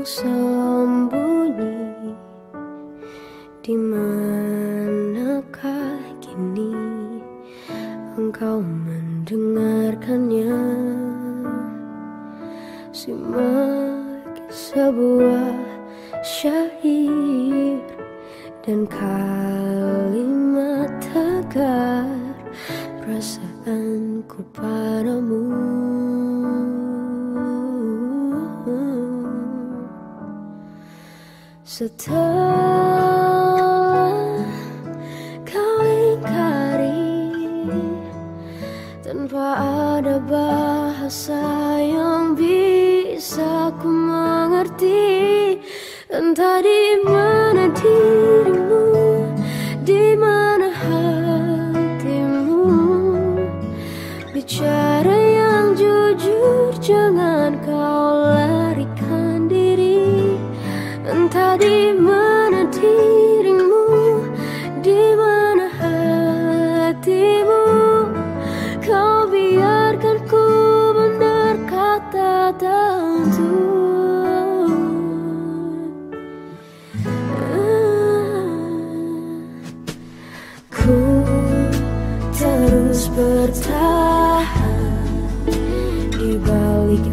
Yang sembunyi. Di manakah kini engkau mendengarkannya? Simak sebuah syair dan kalimat tegar perasaanku padamu Setelah kau ingkari Tanpa ada bahasa yang bisa ku mengerti Entah di mana dirimu Di mana hatimu. Bicara yang jujur Jangan kau Entah di mana dirimu, di mana hatimu, kau biarkan ku berkata tentu. Ku terus bertahan di balik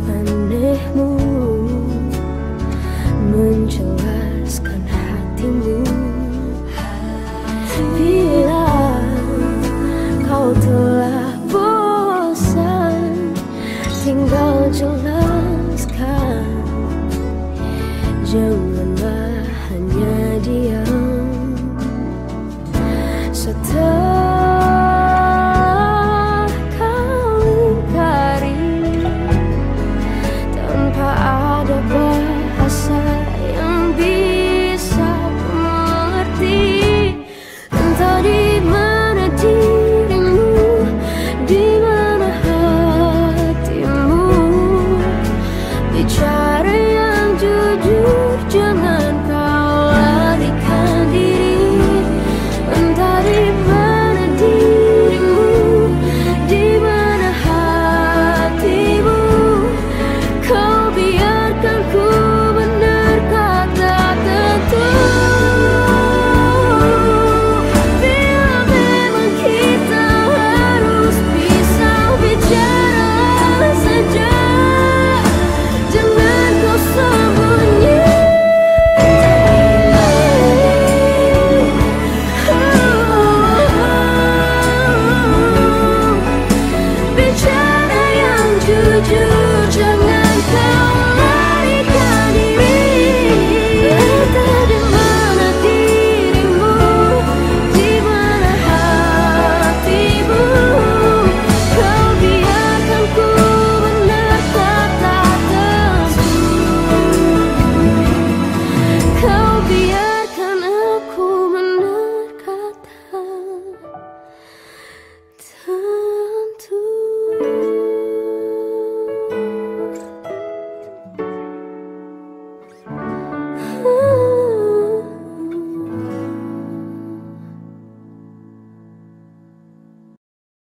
obvious